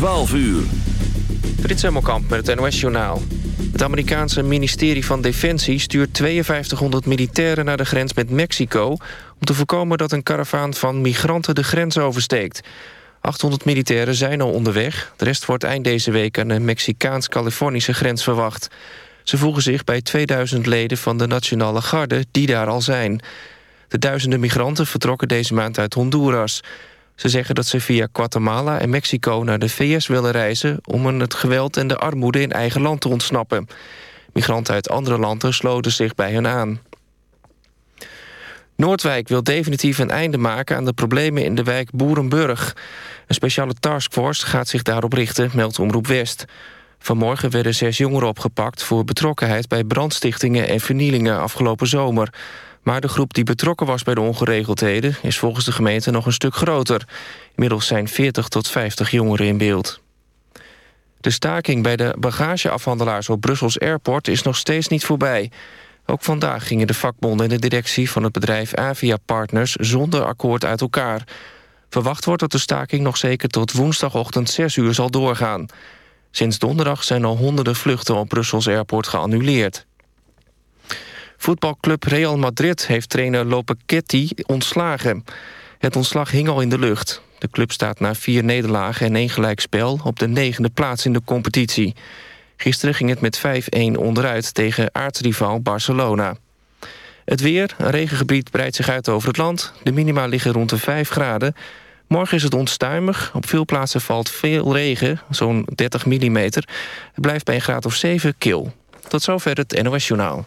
12 uur. Frits Hemmelkamp met het NOS-journaal. Het Amerikaanse ministerie van Defensie stuurt 5200 militairen naar de grens met Mexico... om te voorkomen dat een karavaan van migranten de grens oversteekt. 800 militairen zijn al onderweg. De rest wordt eind deze week aan de Mexicaans-Californische grens verwacht. Ze voegen zich bij 2000 leden van de Nationale Garde die daar al zijn. De duizenden migranten vertrokken deze maand uit Honduras... Ze zeggen dat ze via Guatemala en Mexico naar de VS willen reizen... om het geweld en de armoede in eigen land te ontsnappen. Migranten uit andere landen sloten zich bij hen aan. Noordwijk wil definitief een einde maken aan de problemen in de wijk Boerenburg. Een speciale taskforce gaat zich daarop richten, meldt Omroep West. Vanmorgen werden zes jongeren opgepakt voor betrokkenheid bij brandstichtingen en vernielingen afgelopen zomer. Maar de groep die betrokken was bij de ongeregeldheden... is volgens de gemeente nog een stuk groter. Inmiddels zijn 40 tot 50 jongeren in beeld. De staking bij de bagageafhandelaars op Brussels Airport... is nog steeds niet voorbij. Ook vandaag gingen de vakbonden en de directie van het bedrijf Avia Partners... zonder akkoord uit elkaar. Verwacht wordt dat de staking nog zeker tot woensdagochtend 6 uur zal doorgaan. Sinds donderdag zijn al honderden vluchten op Brussels Airport geannuleerd. Voetbalclub Real Madrid heeft trainer Lopetegui ontslagen. Het ontslag hing al in de lucht. De club staat na vier nederlagen en één gelijkspel... op de negende plaats in de competitie. Gisteren ging het met 5-1 onderuit tegen aartsrivaal Barcelona. Het weer, een regengebied breidt zich uit over het land. De minima liggen rond de 5 graden. Morgen is het onstuimig. Op veel plaatsen valt veel regen, zo'n 30 mm. Het blijft bij een graad of 7 kil. Tot zover het NOS Journaal.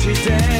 she did.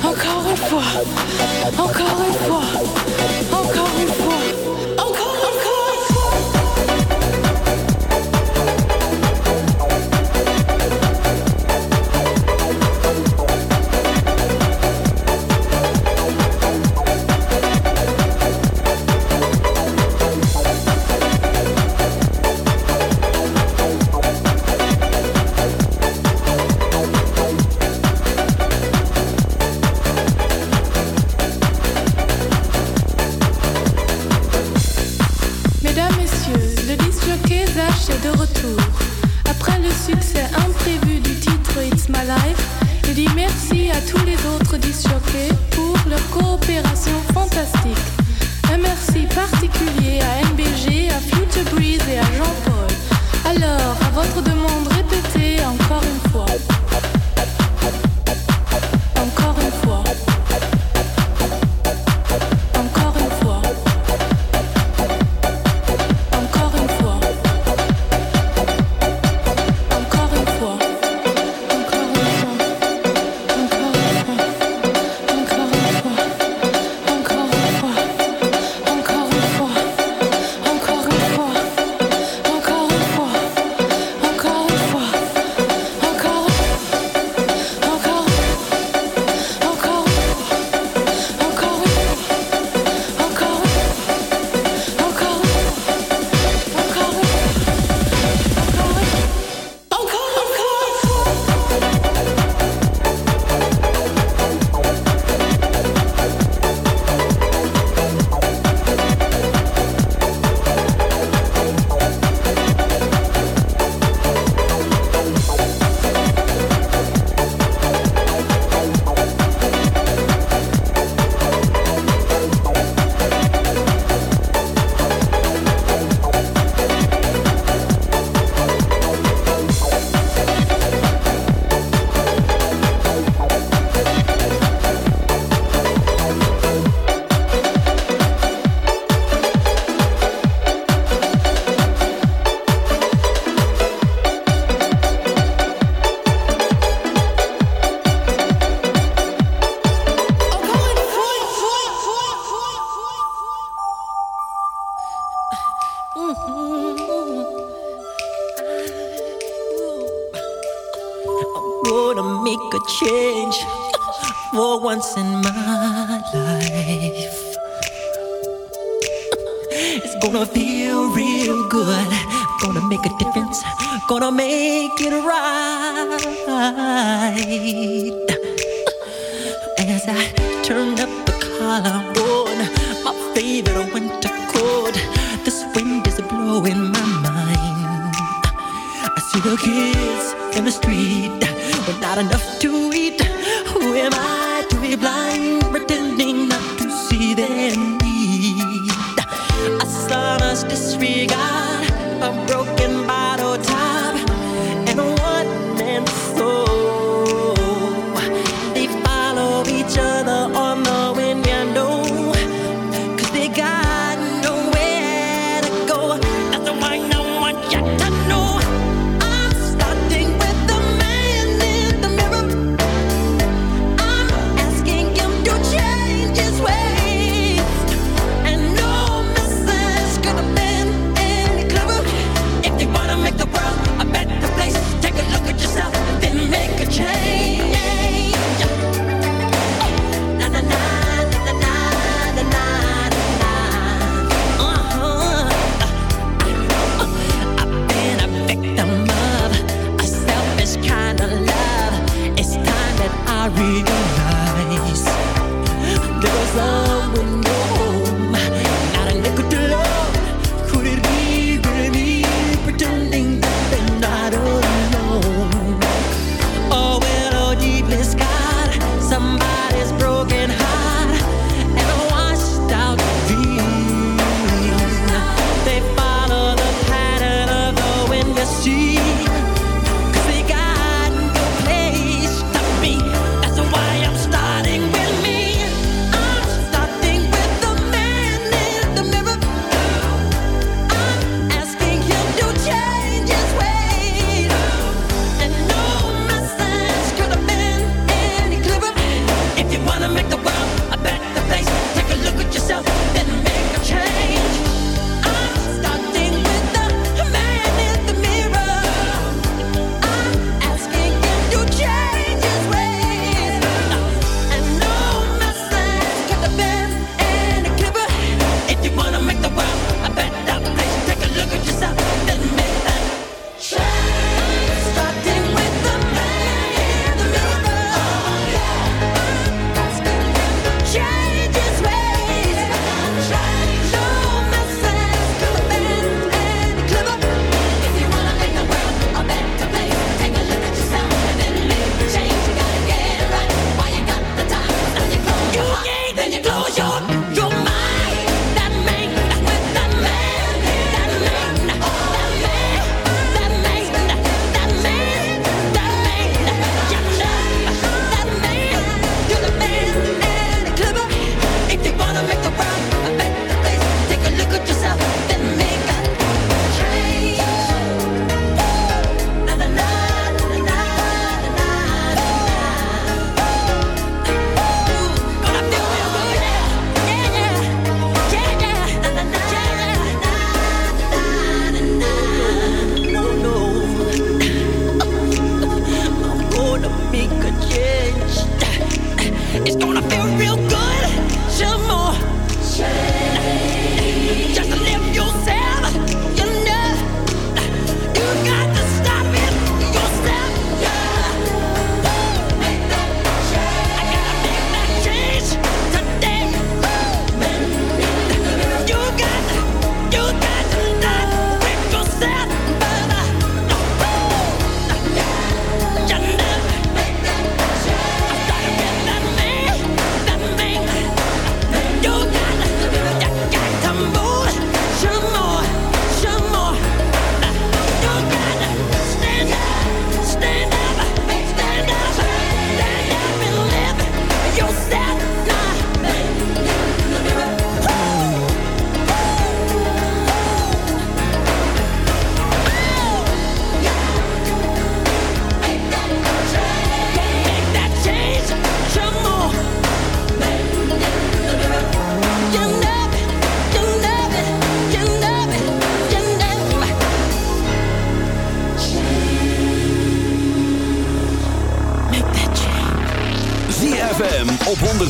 encore une fois, encore une fois, encore une fois, succès imprévu du titre It's My Life. Et dit merci à tous les autres 10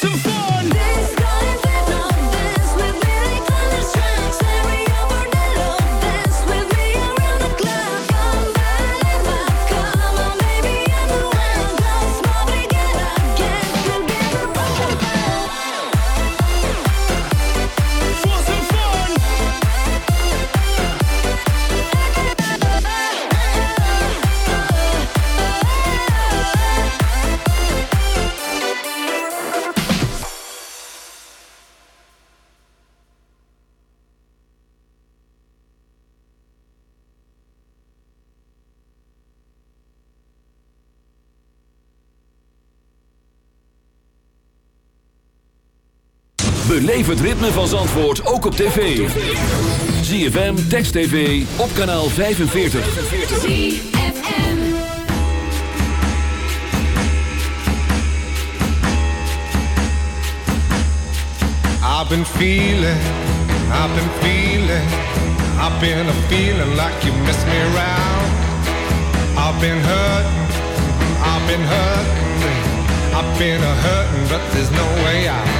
some fun. Beleef ritme van Zandvoort ook op tv. ZFM, Text TV, op kanaal 45. I've been feeling, I've been feeling, I've been a feeling like you miss me around. I've been hurting, I've been hurting, I've been a hurting, but there's no way out.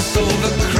soul the crowd.